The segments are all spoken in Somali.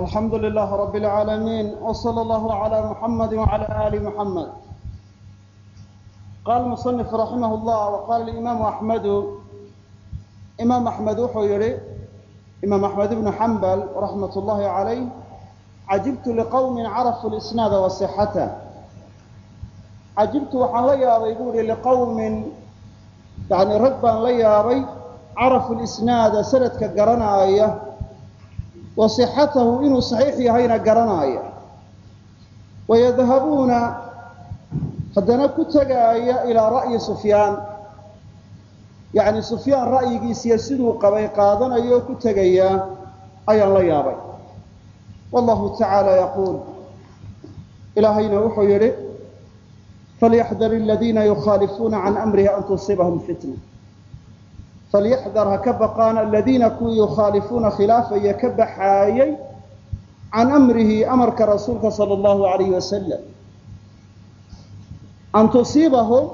alxamdu lilah rab اlcaalamiin wslى اllah عlى muxamadi wعlى ali muxamed qala muصنif raximah اllah waqala imaamu axmedu imaam axmed wuxuu yihi imaam axmed ibnu xambal raxmat اllahi عalayh cajibtu liqowmi carafu lisnaada wasixata cajibtu waxaan la yaabay buu ihi liqowmin yani rag baan la yaabay carafu lisnaada sanadka garanaaya wa sixatahu inuu saxiix yahayna garanaaya wayadhabuuna haddana ku tegaaya ilaa ra'yi sufyaan. Yacni sufyaan ra'yigiisiyo siduu qabay qaadanayo ku tegaya ayaan la yaabay. Wallahu tacaala yaquul. Ilaahayna wuxuu yidhi falyaxdar aladiina yukhaalifuuna can amrihi an tusibahum fitna falyaxdar ha ka baqaan aladiina kuwii yukhaalifuuna khilaafaya ka baxaayay can amrihi amarka rasuulka sala allahu alayhi wasalam an tusiibahum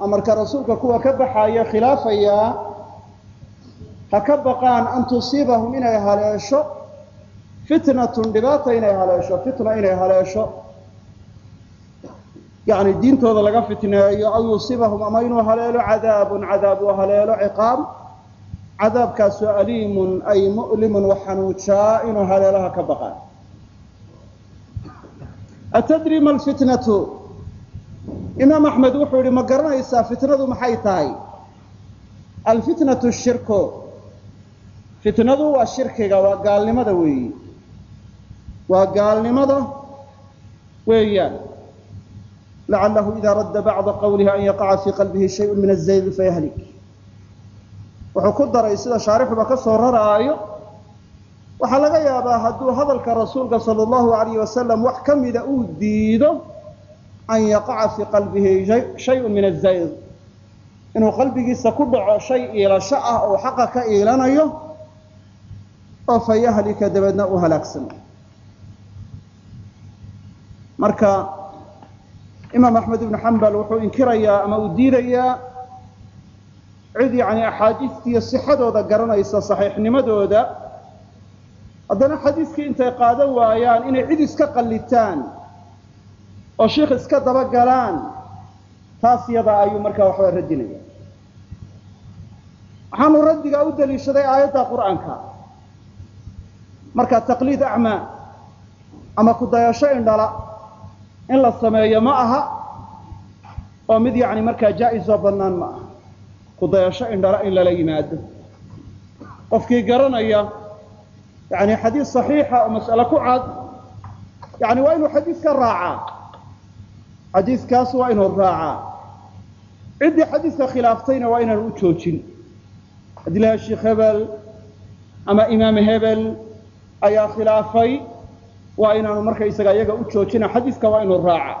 amarka rasuulka kuwa ka baxaaya khilaafayaa ha ka baqaan an tusiibahum inay haleesho fitnatun dhibaata inay haleesho fitna inay haleesho yani diintooda laga fitneeyo aw yusiibahum ama inuu haleelo cadaabun cadaab uu haleelo ciqaab cadaabkaasoo aliimun ay mu'limun wax xanuujaa inuu haleelaha ka baqaan atadri ma lfitnatu imaam axmed wuxuu yihi ma garanaysaa fitnadu maxay tahay alfitnatu shirku fitnadu waa shirkiga waa gaalnimada weeyi waa gaalnimada weeyaan lacalahu ida radda bacda qawlihi an yaqaca fii qalbihi shayun min azaydi fayahlik wuxuu ku daray sida shaarixuba ka soo raraayo waxaa laga yaabaa hadduu hadalka rasuulka sala allahu alayh wasalam wax ka mida uu diido an yaqaca fii qalbihi shayun min azayd inuu qalbigiisa ku dhaco shay iilasho ah oo xaqa ka iilanayo oo fayahlika dabeedna u halaagsamo marka imaam axmed ibnu xambal wuxuu inkirayaa ama uu diidayaa cid yani axaadiistiiyo sixadooda garanaysa saxiixnimadooda. Haddana xadiiskii intay qaadan waayaan inay cid iska qallitaan oo shiikh iska daba galaan taas yadaa ayuu markaa waxba radinaya waxaanu raddigaa u daliishaday aayadda qur'aanka. Marka taqliid acmaa ama kudayasho indhala in la sameeyo ma aha oo mid yani markaa jaa-isoo bannaan ma aha. Kudayasho indhala in lala yimaado. Qofkii garanaya yani xadiis saxiixa oo mas'ale ku cad yani waa inuu xadiiska raacaa. Xadiiskaas waa inuu raacaa. Ciddii xadiiska khilaaftayna waa inaanu u joojin. Haddii laha sheikh hebel ama imaam hebel ayaa khilaafay waa inaanu markaysaga iyaga u joojina xadiiska waa inuu raaca.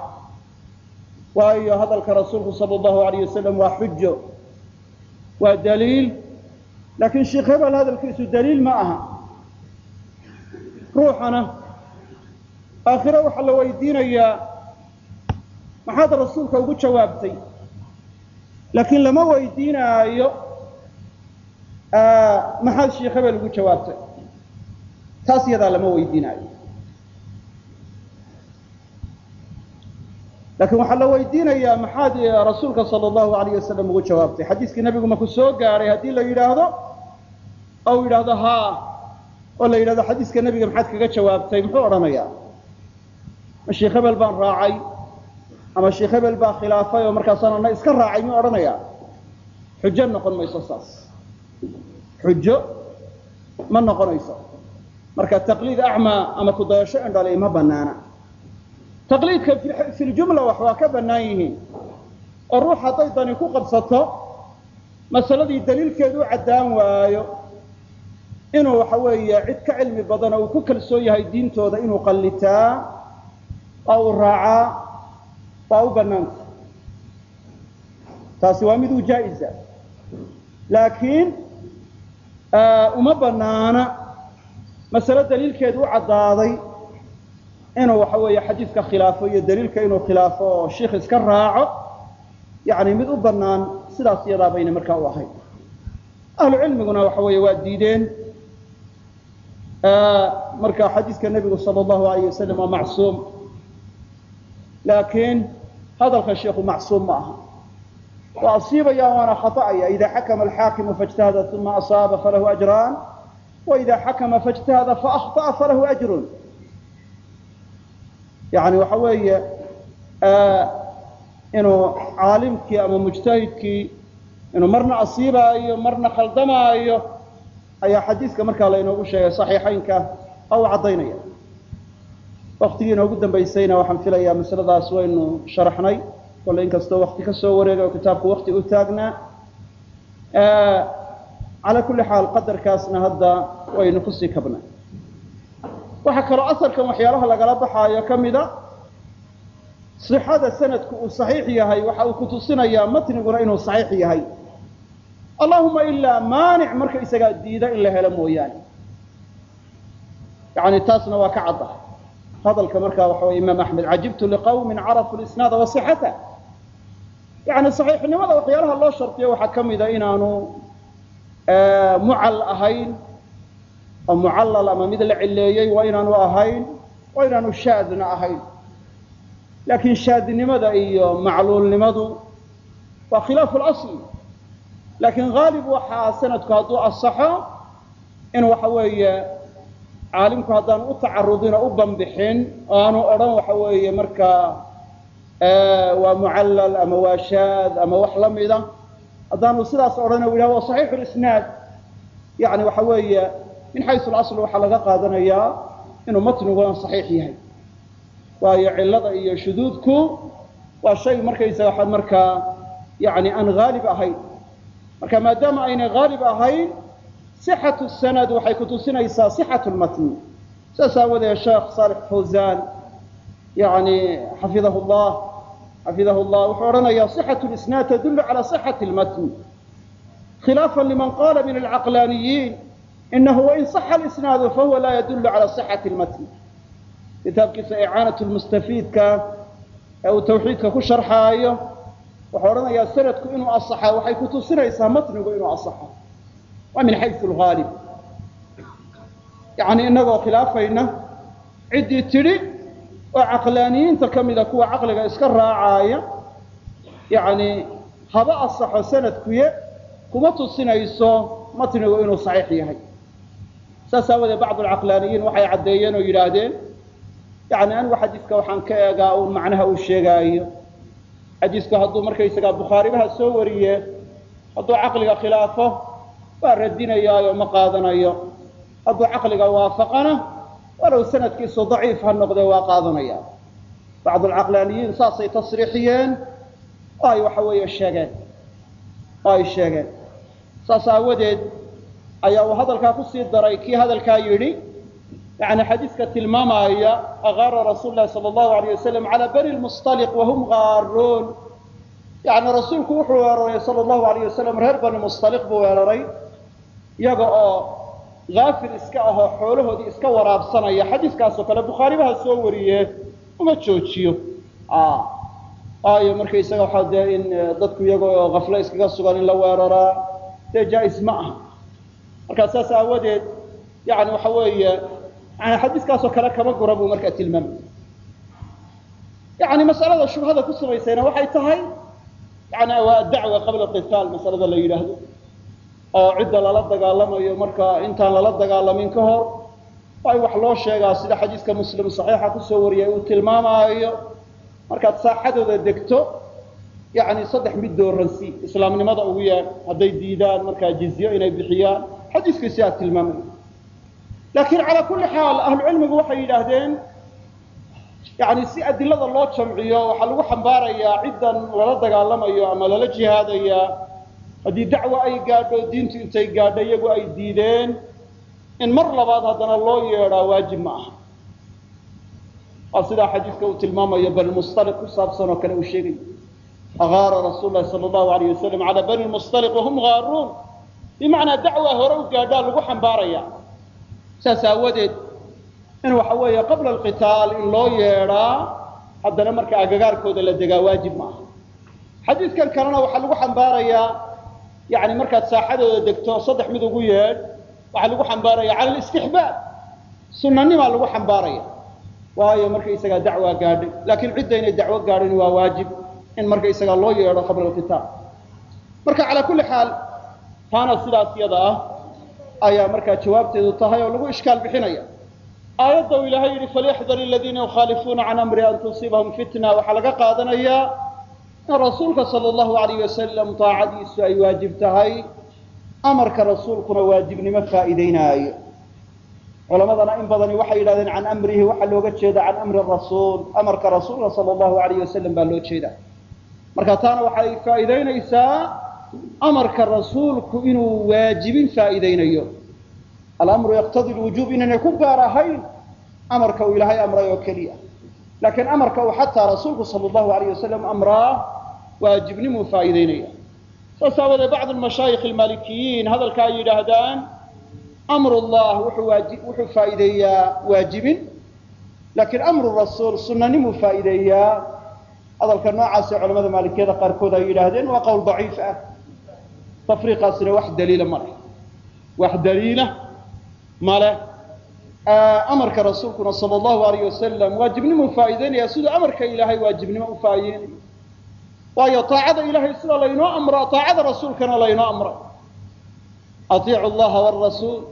Waayo hadalka rasuulku sala allahu alayh wasalam waa xujo waa daliil. Laakiin sheikh hebel hadalkiisu daliil ma aha. Ruuxana. Aakhire waxaa la weydiinayaa maxaad rasuulka ugu jawaabtay? Laakiin lama weydiinaayo maxaad sheikh hebel ugu jawaabtay? Taas yadaa lama weydiinaayo laakiin waxaa la weydiinayaa maxaad rasuulka sala allahu alayh wasalam ugu jawaabtay. Xadiiskii nabigu maku soo gaadhay haddii la yidhaahdo ou yidhaahdo haa oo la yidhahdo xadiiska nebiga maxaad kaga jawaabtay muxuu odhanayaa? Sheikh hebel baan raacay ama sheikh hebel baa khilaafay oo markaasaan ana iska raacay miyuu odhanayaa? Xujo noqon mayso saas. Xujo ma noqonayso. Marka taqliid acmaa ama kudayasho indhalay ma banaana taqliidka fi ljumla wax waa ka bannaan yihiin. Oo ruux hadday dani ku qabsato masaladii daliilkeedu u caddaan waayo inuu waxa weeye cid ka cilmi badan oo uu ku kalsoon yahay diintooda inuu qallitaa oo uu raacaa waa u bannaanta. Taasi waa miduu jaa-isa. Laakiin uma bannaana masalo daliilkeedu u caddaaday inuu waxa weeye xadiiska khilaafo iyo daliilka inuu khilaafo oo shiikh iska raaco yani mid u bannaan sidaas iyadaa bayna markaa u ahayd ahlu cilmiguna waxa weeye waa diideen marka xadiiska nebigu sal allahu alayh wasalam waa macsuum laakiin hadalka sheikhu macsuum ma aha waa asiibaya waana khaطa'aya ida xakama alxaakimu faاjtahada uma asaaba falahu ajraan waida xakama faاjtahada faأkhطأa falahu ajrun yani waxa weeye inuu caalimkii ama mujtahidkii inuu marna asiibaayo marna khaldamaayo ayaa xadiiska markaa laynoogu sheegay صaxiixaynka oo u caddaynaya. Waktigii inoogu dambaysayna waxaan filayaa masaladaas waynu sharaxnay kolle inkastoo wakti ka soo wareegay oo kitaabku wakti u taagnaa. Calaa kulli xaal qadarkaasna hadda waynu ku sii kabnay waxaa kaloo asarkan waxyaalaha lagala baxaayo ka mida sixada sanadku uu saxiix yahay waxa uu kutusinayaa matniguna inuu saxiix yahay. Allahuma ilaa maanic marka isagaa diida in la helo mooyaane. Yani taasna waa ka cadda. Hadalka markaa waxa wey imaam axmed cajibtu liqawmin carafu lisnaada wasixata yani saxiixnimada waxyaalaha loo shardiyo waxaa ka mida inaanu mucal ahayn oo mucallal ama mid la cileeyey waa inaanu ahayn waa inaanu shaadna ahayn. Laakiin shaadnimada iyo macluulnimadu waa khilaafu lasli laakiin haalib waxaa sanadku hadduu asaxo in waxa weeye caalimku haddaanu u tacarudin oo u banbixin oo aanu odhan waxa weeye markaa waa mucallal ama waa shaad ama wax la mida haddaanu sidaas odhan o yidhah waa saxiixu lisnaad yani waxa weeye min xaysu lasl waxaa laga qaadanayaa inuu matniguna saxiix yahay. Waayo cilada iyo shuduudku waa shay markaysaga waxaad markaa yani aan haalib ahayn. Marka maadaama aynay haalib ahayn sixatu sanad waxay kutusinaysaa sixatu lmatni saas aawadeed sheekh saalix fawzan yani xafidahu llah xafidahu llah wuxuu odhanayaa sixatu lisnaad tadulu cala sixati lmatni khilaafa liman qala min alcaqlaaniyiin inahu wain saxa lisnaadu fahuwa laa yadulu cala sixati lmatni kitaabkiisa icaanat lmustafiidka ee uu tawxiidka ku sharxaayo wuxuu odhanayaa sanadku inuu asaxa waxay kutusinaysaa matnigu inuu asaxo waa min xayu lhaalib yani inagoo khilaafayna ciddii tidhi oo caqlaaniyiinta ka mida kuwa caqliga iska raacaaya yani haba asaxo sanadkuye kuma tusinayso matnigu inuu saxiix yahay saas aawadeed bacdu alcaqlaaniyiin waxay caddeeyeen oo yidhaahdeen yani anigu xadiiska waxaan ka eegaa uun macnaha uu sheegaayo. Xadiisku hadduu markaysagaa bukhaaribaha soo wariye hadduu caqliga khilaafo waa radinayaayo ma qaadanayo. Hadduu caqliga waafaqana walow sanadkiisu daciif ha noqdee waa qaadanaya bacdu alcaqlaaniyiin saasay tasriixiyeen oo ay waxa weeye sheegeen oo ay sheegeen. Saas aawadeed ayaa uu hadalkaa ku sii daray. Kii hadalkaa yidhi yani xadiiska tilmaamaya agaara rasuul lahi allahu alayh wasalam cala bani lmustaliq wahum gaaruun. Yani rasuulku wuxuu weeraray sala allahu alayh wasalam reer bani mustaliq buu weeraray iyaga oo haafil iska ahoo xoolahoodii iska waraabsanaya. Xadiiskaasoo kale bukhaaribaha soo wariye uma joojiyo. Waayo markaysaga waxaa dee in dadku iyaga oo iskaga sugan in la weeraraa. Dee jaa-is ma aha markaa saas aawadeed yani waxa weeye yani xadiiskaasoo kale kama gura buu markaa tilmaamay. Yani masalada shubhada ku samaysayna waxay tahay yani waa dacwa qabla qitaal masalada la yidhaahdo oo cidda lala dagaalamayo marka intaan lala dagaalamin ka hor waa wax loo sheegaa sida xadiiska muslim saxiixa ku soo wariyay uu tilmaamaayo. Markaad saaxadooda degto yani saddex mid dooransi islaamnimada ugu yeedh hadday diidaan markaa jizyo inay bixiyaan xadiiskii si aad tilmaamay. Laakiin calaa kulli xaal ahlucilmigu waxay yidhaahdeen yani si adilada loo jamciyo waxaa lagu xambaarayaa ciddan lala dagaalamayo ama lala jihaadayaa haddii dacwo ay gaadho diintu intay gaadho iyagu ay diideen in mar labaad haddana loo yeedhaa waajib ma aha. Waa sidaa xadiiska uu tilmaamayo bani mustaliq ku saabsan oo kale uu sheegayo agaara rasuul lahi allahu alayh wasalam cala bani mustaliq wahum gaaruun bimacnaa dacwa hore u gaadhaa lagu xambaaraya saas aawadeed in waxa weeye qabla alqitaal in loo yeedhaa haddana marka agagaarkooda la degaa waajib ma xadiidkan kalena waxaa lagu xambaarayaa yani markaad saaxadooda degto saddex mid ugu yeedh waxaa lagu xambaaraya cala alistixbaab. Sunanimaa lagu xambaaraya. Waayo markaysagaa dacwaa gaadhay laakiin cidda inay dacwo gaadhin waa waajib in markaysagaa loo yeedho qabla alkitaab marka calaa kulli xaal taana sidaas yada ah ayaa markaa jawaabteedu tahay oo lagu ishkaal bixinaya. Aayadda uu ilaahay yidhi falyaxdar aladiina yukhaalifuuna can amri an tusiibahum fitna. Waxaa laga qaadanayaa in rasuulka sala allahu alayh wasalam taacadiisu ay waajib tahay amarka rasuulkuna waajibnimo faa'iideynaayo culamadana in badani waxay yidhahdeen can amrihi waxaa looga jeeda can amri rasuul. Amarka rasuulka sala allahu alayh wasalam baa loo jeeda marka taana waxay faa'iideynaysaa amarka rasuulku inuu waajibin faa'iideynayo alamru yaqtadi lwujuub inaynay ku gaar ahayn amarka uu ilaahay amray oo keliya laakiin amarka uu xataa rasuulku sala allahu alayh wasalam amraa waajibnimuu faa'iideynaya saas aawadee bacd mashaayikh almaalikiyiin hadalka ay yidhaahdaan amru llah wuxuu faa'iideeyaa waajibin laakiin amru rasuul sunanimuu faa'iideeyaa. Hadalka noocaasee culamada maalikiyada qaarkood ay yidhaahdeen waa qowl daciif ah tafriiqaasina wax daliila ma leh wax daliila ma leh. Amarka rasuulkuna sala allahu alayh wasalam waajibnimuu faa'iideynaya siduu amarka ilaahay waajibnimo u faa'iideynayo waayo taacada ilaahay sida laynoo amro taacada rasuulkana laynoo amray aiicu llaha wrasuul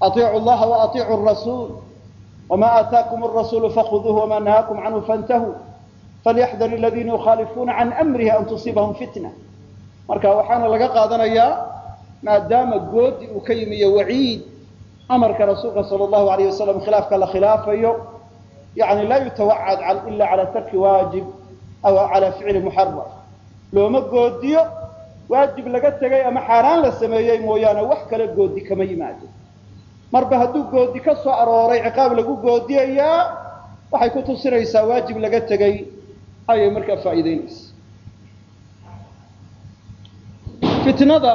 aiicu llaha waaiicu rasuul. Wma aataakum arasuulu fakhuduuh wama nahaakum canhu fantahuu falyaxdar aladiina yukhaalifuuna can amrihi an tusiibahum fitna marka waxaana laga qaadanayaa maadaama goodi uu ka yimi iyo waciid amarka rasuulka sala allahu alayh wasalam khilaafka la khilaafayo yani laa yutawacad ila cala tarki waajib aw cala ficli muxaram looma goodiyo waajib laga tegay ama xaaraan la sameeyey mooyaane wax kale goodi kama yimaado. Marba hadduu goodi ka soo arooray ciqaab lagu goodiyayaa waxay ku tusinaysaa waajib laga tegay ayay markaa faa'iideynaysa fitnada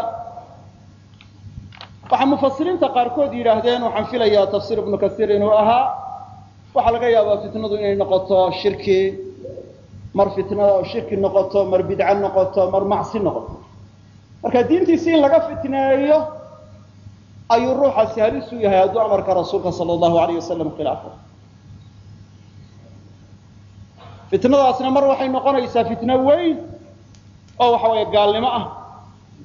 waxaa mufasiriinta qaarkood yidhaahdeen waxaan filayaa tafsiir ibnu kasiir inuu ahaa. Waxaa laga yaabaa fitnadu inay noqoto shirki mar fitnada oo shirki noqoto mar bidco noqoto mar macsi noqoto. Marka diintiisi in laga fitneeyo ayuu ruuxaasi halis u yahay hadduu amarka rasuulka sala allahu alayh wasalam khilaafo. Fitnadaasna mar waxay noqonaysaa fitno weyn oo waxa weeye gaalnimo ah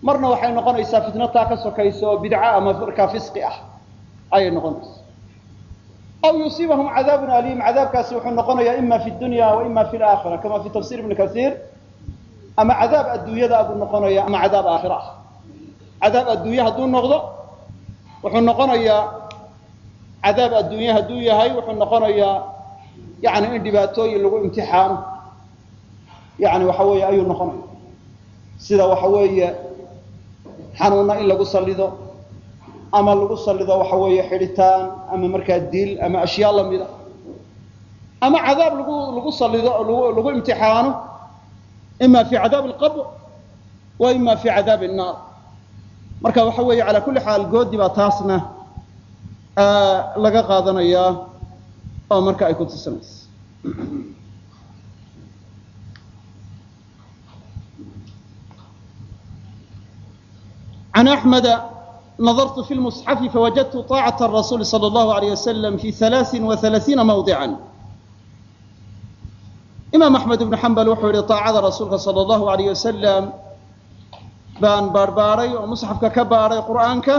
marna waxay noqonaysaa fitno taa ka sokaysa oo bidco ama markaa fisqi ah ayay noqonaysaa. Aw yusiibahum cadaabun aliim cadaabkaasi wuxuu noqonayaa ima fi dunya wa fi laakhira kama fi tafsir ibni kasiir ama cadaab adduunyada buu noqonaya ama cadaab aakhira ah. Cadaab adduunye hadduu noqdo wuxuu noqonayaa cadaab adduunye hadduu yahay wuxuu noqonayaa yani in dhibaatooyin lagu imtixaano. Yani waxa weeye ayuu noqonaya. Sida waxa weeye xanuuna in lagu sallido ama lagu sallido waxa weeye xidhitaan ama markaa dil ama ashyaa lamida ama cadaab lagu lagu sallido lagu imtixaano ima fi cadaab alqabr wa ima fi cadaab الnaar marka waxa weeye calaa kulli xaal goodi baa taasna laga qaadanayaa oo marka ay ku tusinayso عن أحمد نظرت في المصحف فوجدت طاعة الرسول صلى الله عليه وسلم في ثلاث وثلاثين موضعا إمام أحمد بن حنبل وحول طاعة رسولك صلى الله عليه وسلم baan baarbaaray oo musxafka ka baaray qur'aanka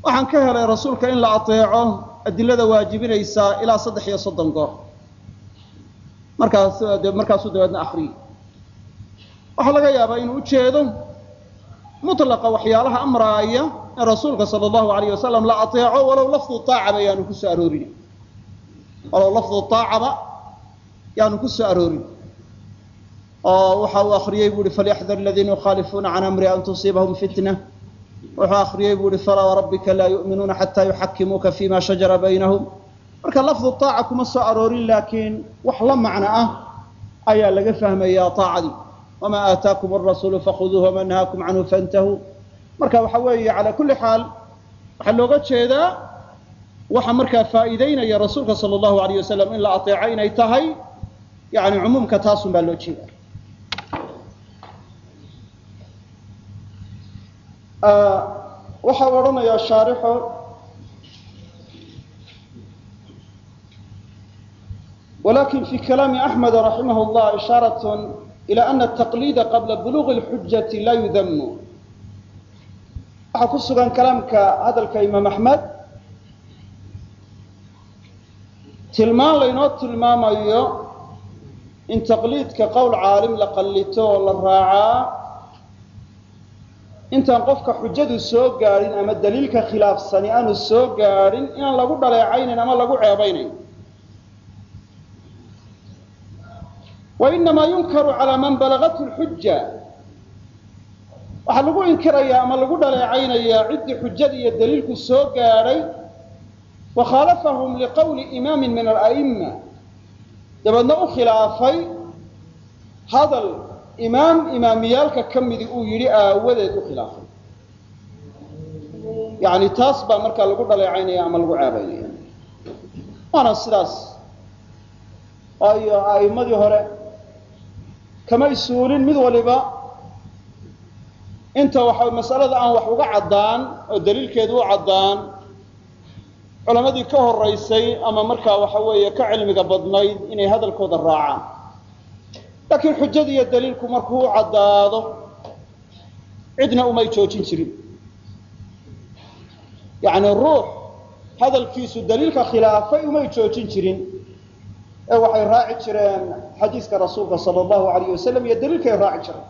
waxaan ka helay rasuulka in la ateeco adilada waajibinaysaa ilaa saddex iyo soddon goor markaas markaasuu dabeedna akriyey waxaa laga yaabaa inuu ujeedo mutlaqa waxyaalaha amraaya in rasuulka sala allahu alayh wasalam la ateeco walow lafdu aacaba yaanu ku soo walow lafdu aacaba yaanu ku aroorin. Oo waxa uu akriyey bu uhi falyaxdar aladiina yukhaalifuuna can amri an tusiibahum fitna. Wuxuu akriyey bu uhi falaa warabbika laa yu'minuuna xataa yuxakimuuka fima shajara baynahum. Marka lafdu aaca kuma soo aroorin laakiin wax la macno ah ayaa laga fahmaya aacadii wamaa aataakum arasuulu fakhuduuh wamaa nahaakum canhu fantahuu marka waxa weeye calaa kulli xaal waxaa looga jeedaa waxa markaa faa'iideynaya rasuulka sala allahu alayh wasalam in la ateeco inay tahay yani cumuumka taasun baa loo jeeda waxa odhanayaa shaarixo walakin fi kalaami axmed raximah llah ishaarat ila ana ataqliida qabla buluuqi lxujati laa yudamu waxaa ku sugan kalaamka hadalka imaam axmed tilmaan laynoo tilmaamayo in taqliidka qowl caalim la qallito oo la raacaa intaan qofka xujadu soo gaadhin ama daliilka khilaafsani aanu soo gaadhin inaan lagu dhaleecaynayn ama lagu ceebaynayn wa inamaa yunkaru calaa man balagathu lxuja waxaa lagu inkirayaa ama lagu dhaleecaynayaa ciddii xujada iyo daliilku soo gaadhay wakhaalafahum liqowli imaamin min ala'imma dabeedna u khilaafay hadal imaam imaamiyaalka ka midi uu yidhi aawadeed u khilaafay yani taas baa markaa lagu dhaleecaynaya ama lagu ceebaynaya waana sidaas waayo a'immadii hore kamay suulin mid waliba. Inta waxa masalada aan wax uga caddaan oo daliilkeedu u caddaan culamadii ka horaysay ama markaa waxa weeye ka cilmiga badnayd inay hadalkooda raacaan. Laakiin xujada daliilku markuu u caddaado cidna umay joojin jirin. Yacni ruux hadalkiisu daliilka khilaafay umay joojin jirin ee waxay raaci jireen xadiiska rasuulka sala allahu alayh wasalam iyo daliilkay raaci jireen.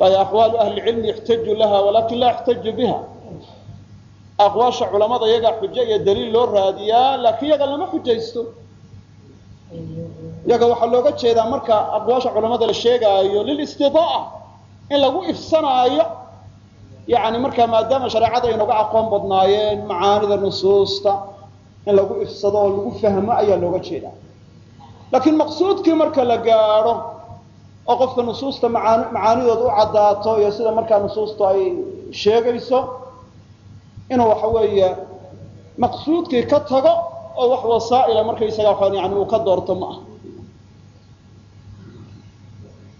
Waayo aqwaalu ahli cilmi ixtaju laha walakin laa ixtaju biha. Aqwaasha culamada iyagaa xujo iyo daliil loo raadiyaa laakiin yaga lama xujaysto. Yaga waxaa looga jeedaa marka aqwaasha culamada la sheegaayo lilistidaa in lagu ifsanaayo yani markaa maadaama shareecada ay noga aqoon badnaayeen macaanida nusuusta in lagu ifsado oo lagu fahmo ayaa looga jeedaa laakiin maqsuudkii marka la gaadho oo qofka nusuusta maaan macaanidooda u caddaato iyo sida markaa nusuustu ay sheegayso inuu waxa weeye maqsuudkii ka tago oo wax wasaa'ila markaysaga waxaan yani uu ka doorto ma ah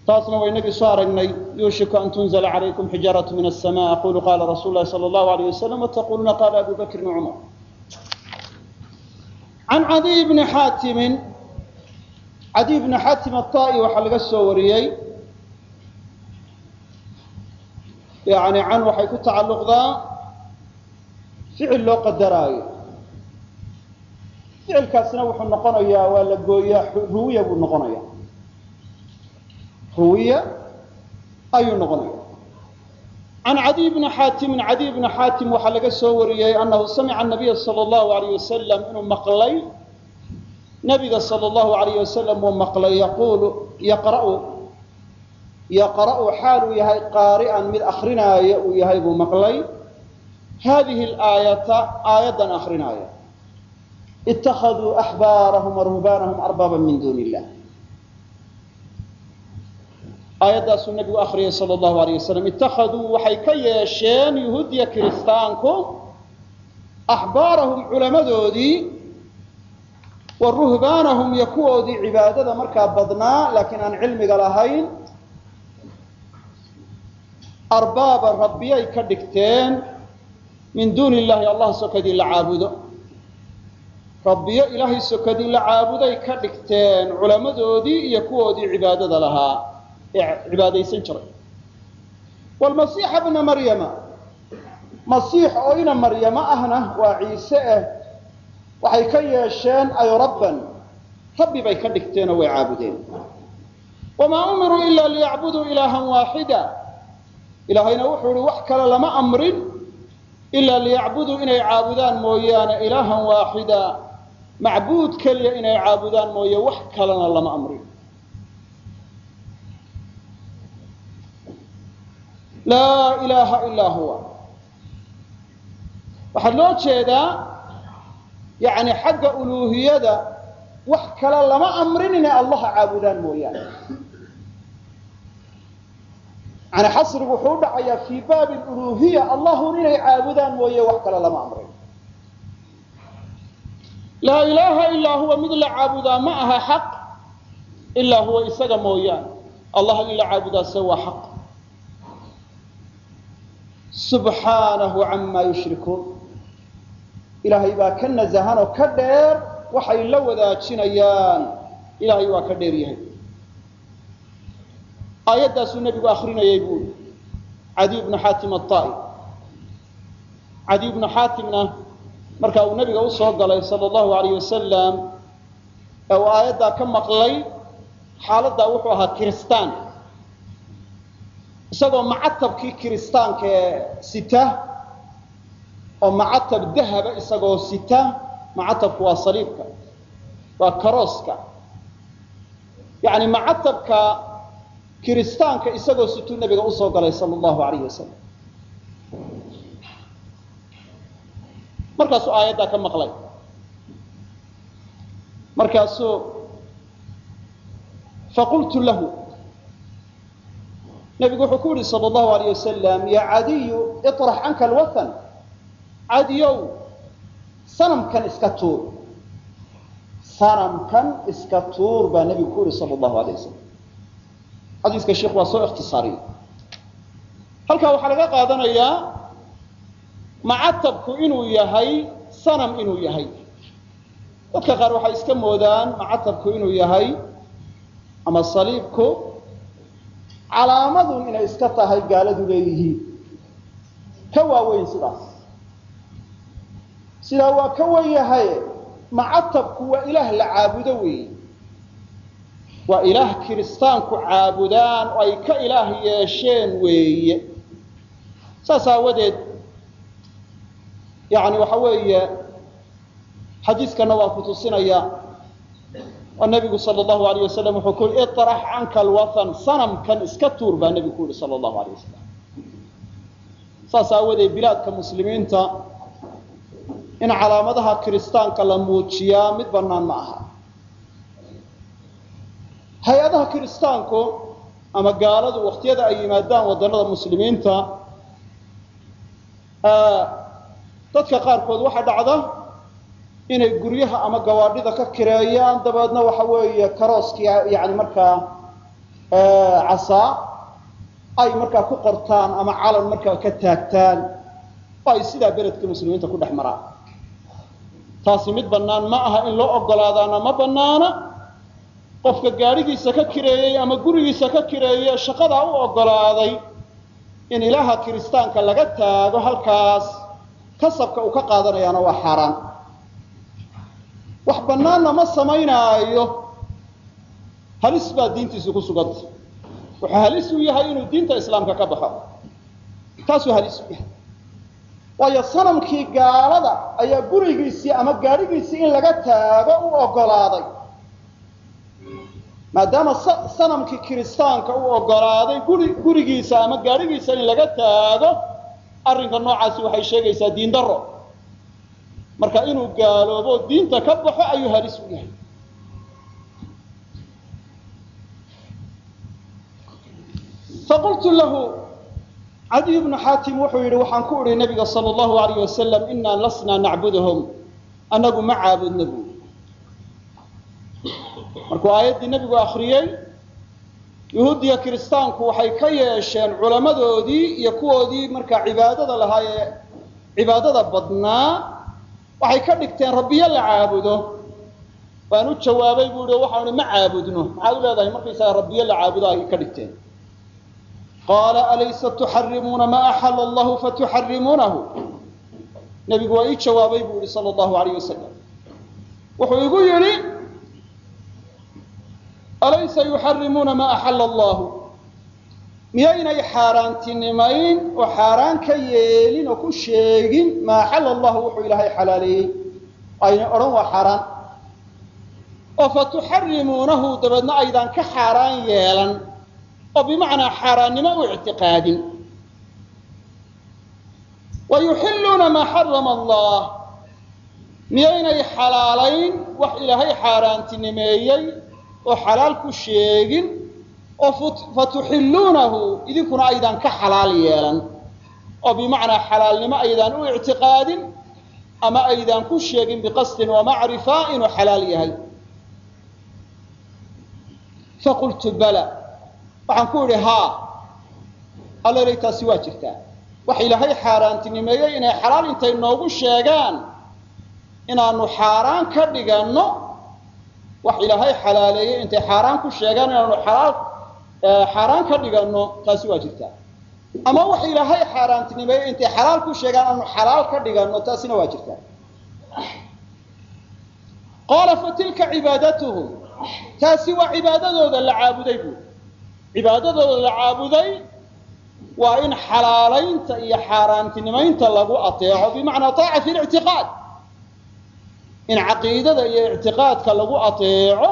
taasna waa inagii soo aragnay yuushiku an tunzla calaykum xijaaratu min الsma aqulu qala rasuulu lahi salى اllahu alayh wasalam wataquluuna qala abu bakrin cumar can cadiy bni xaatimin cadiy bni xaatim aلطa'i waxaa laga soo wariyey yani can waxay ku tacalluqdaa ficil loo qadaraayo ficilkaasna wuxuu noqonayaa waa la gooyaa ruwiya buu noqonaya ruwiya ayuu noqonaya can cadiy bni xaatimin cadiy bni xaatim waxaa laga soo wariyey annahu samica nabiya sala allahu alayh wasalam inuu maqlay nabiga sala allahu alayh wasalam uu maqlay yaquulu yaqra'u yaqra'u xaal uu yahay qaari'an mid akrinaaya uu yahay buu maqlay hadihi alaayata aayaddan akrinaaya ittakhaduu axbaarahum waruhbaanahum arbaaban min duuni illah aayaddaasuu nabigu akriyay sala allahu alayh wasalam ittakhaduu waxay ka yeesheen yuhuudiya kiristaanku axbaarahum culamadoodii wa ruhbaanahum iyo kuwoodii cibaadada markaa badnaa laakiin aan cilmiga lahayn arbaaban rabbiyay ka dhigteen min duuni illahi allah sokadii la caabudo. Rabbiyo ilaahay sokadii la caabuday ka dhigteen culamadoodii iyo kuwoodii cibaadada lahaa cibaadaysan jiray. Wlmasiixa bna maryama masiix oo ina maryamo ahna waa ciise ah waxay ka yeesheen ay rabban rabbi bay ka dhigteenoo way caabudeen. Wamaa umiruu ila liyacbuduu ilaahan waaxida ilaahayna wuxuu ihi wax kale lama amrin ilaa liyacbuduu inay caabudaan mooyaane ilaahan waaxida macbuud keliya inay caabudaan mooye wax kalena lama amrin laa ilaaha ilaa huwa. Waxaa loo jeedaa yani xagga uluuhiyada wax kale lama amrin inay allaha caabudaan mooyaane. Yani xasrigu wuxuu u dhacayaa fii baabi uluhiya allahun inay caabudaan mooye wax kale lama amrin. Laa ilaaha ilaa huwa mid la caabudaa ma aha xaq ilaa huwa isaga mooyaane. Allah in la caabudaase waa xaq subxaanahu camaa yushrikuun ilaahay baa ka nasahan oo ka dheer waxay la wadaajinayaan. Ilaahay waa ka dheer yahay. Aayaddaasuu nebigu akrinayay buuri cadiy bnu xaatim aai cadiy bnu xaatimna marka uu nebiga u soo galay sala allahu alayh wasalam ee uu aayaddaa ka maqlay xaaladdaa wuxuu ahaa kiristaan isagoo macatabkii kiristaanka ee sita oo macatab dahaba isagoo sita macatabku waa saliibka waa karooska. Yani macatabka kiristaanka isagoo situu nebiga u soo galay sala allahu alayh wasalam markaasuu aayaddaa ka maqlay. Markaasuu faqultu lahu nebigu wuxuu ku yihi sal allahu alayh wasalam ya cadiyu iطrax canka alwathan. Cadiyow sanamkan iska tuur. Sanamkan iska tuur baa nebigu ku yihi sal allahu alayh wasalam xadiiska sheikh waa soo ikhtisaariyey halkaa waxaa laga qaadanayaa macatabku inuu yahay sanam inuu yahay. Dadka qaar waxay iska moodaan macatabku inuu yahay ama saliibku calaamadun inay iska tahay gaaladu leeyihiin. Ka waaweyn sidaas. Sidaa waa ka wen yahay macatabku waa ilaah la caabudo weeye waa ilaah kiristaanku caabudaan oo ay ka ilaah yeesheen weeye saas aawadeed yani waxa weeye xadiiskana waa kutusinaya oo nebigu sal allahu alayh wasalam wuxuu ku yihi iطrax canka alwathan sanamkan iska tuur baa nebigu ku yihi sal allahu alayh wasalam saas aawadeed bilaadka muslimiinta in calaamadaha kiristaanka la muujiyaa mid bannaan ma aha. Hay'adaha kiristaanku ama gaaladu wakhtiyada ay yimaadaan wadannada muslimiinta dadka qaarkood waxaa dhacda inay guryaha ama gawaadhida ka kireeyaan dabeedna waxa weeye karooskii yani markaa casaa ay markaa ku qortaan ama calan markaa ka taagtaan oo ay sidaa beledka muslimiinta ku dhex maraan. Taasi mid bannaan. Ma aha in loo ogolaadaana ma bannaana qofka gaadhigiisa ka kireeyey ama gurigiisa ka kireeye shaqadaa u ogolaaday in ilaaha kiristaanka laga taago halkaas kasabka uu ka qaadanayaana waa xaaraan wax bannaanna ma samaynaayo. Halis baa diintiisu ku suganta. Wuxuu halis u yahay inuu diinta islaamka ka baxo. Taasuu halis u yahay. Waayo sanamkii gaalada ayaa gurigiisii ama gaadhigiisii in laga taago u ogolaaday. Maadaama sanamkii kiristaanka uu ogolaaday guri gurigiisa ama gaadhigiisa in laga taago arrinka noocaasi waxay sheegaysaa diin daro marka inuu gaaloobo diinta ka baxo ayuu halis u yahay. Faqultu lahu cadiy bnu xaatim wuxuu yidhi waxaan ku idhi nabiga sal allahu alayh wasalam inaa lasnaa nacbudahum annagu ma caabudna buui markuu aayaddii nebigu akriyey yuhuudiya kiristaanku waxay ka yeesheen culammadoodii iyo kuwoodii markaa cibaadada lahaa ee cibaadada badnaa waxay ka dhigteen rabbiyo la caabudo. Waan u jawaabay buu ihi waxaan ihi ma caabudno. Maxaad u leedahay markaysaga rabbiyo la caabudo ay ka dhigteen. Qaala alaysa tuxarimuuna maa axala allahu fatuxarimuunahu nebigu waa ii jawaabay buu yihi sala allahu alayh wasalam wuxuu igu yidhi alaysa yuxarimuuna maa axala allahu miyaynay xaaraantinimayn oo xaaraan ka yeelin oo ku sheegin maa axala allahu wuxuu ilaahay xalaaleeyey ayna odhan waa xaaraan. Oo fatuxarimuunahu dabeedna aydaan ka xaaraan yeelan oo bimacnaa xaaraannimo u ictiqaadin. Wa yuxilluuna maa xarama allah. Miyaynay xalaalayn wax ilaahay xaaraantinimeeyey oo xalaal ku sheegin oo fatuxilluunahu idinkuna aydaan ka xalaal yeelan oo bimacnaa xalaalnimo aydaan u ictiqaadin ama aydaan ku sheegin biqasdin wa macrifa inuu xalaal yahay. Faqultu bala. Waxaan ku idhi haa. Allelay taasi waa jirtaa. Wax ilaahay xaaraantinimeeyey inay xalaal intay noogu sheegaan inaanu xaaraan ka dhiganno wax ilaahay xalaaleeyey intay xaaraan ku sheegaan inaanu xalaal xaaraan ka dhiganno taasi waa jirtaa ama wax ilaahay xaaraantinimeeyey intay xalaal ku sheegaan aanu xalaal ka dhiganno taasina waa jirtaa qaala fatilka cibaadatuhum taasi waa cibaadadooda la caabuday buuri cibaadadooda la caabuday waa in xalaalaynta iyo xaaraantinimaynta lagu ateeco bimacnaa taaca fi lictiqaad. In caqiidada iyo ictiqaadka lagu ateeco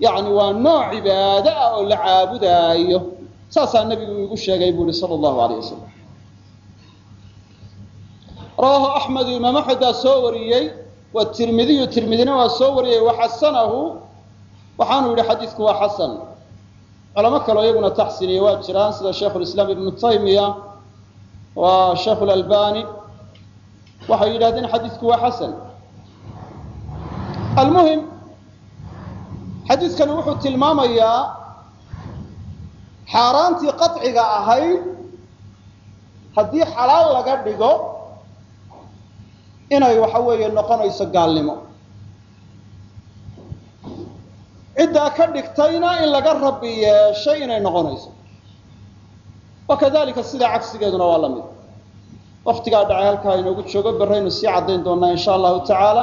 yani waa nooc cibaado ah oo la caabudaayo. Saasaa nebigu iigu sheegay buu ihi sala allahu alayh wasalam rawaahu axmedu imaam axmed baa soo wariyey. Watirmidiyu tirmidina waa soo wariyey. Waxasanahu waxaanu yidhi xadiidku waa xasan. Culamo kaleo iyaguna taxsiniya waa jiraan sida shaikhu ibnu taymiya waa shaikhu waxay yidhahdeen xadiidku waa xasan. Almuhim xadiidkani wuxuu tilmaamayaa xaaraantii qaciga ahayd haddii xalaal laga dhigo inay waxa weeye noqonayso gaalnimo. Ciddaa ka dhigtayna in laga rabbi yeeshay inay noqonayso. Wakadalika sidaa cagsigeeduna waa la mid. Waktigaa dhacay halkaa inoogu joogo berraynu sii caddayn doonaa in sha allahu tacaala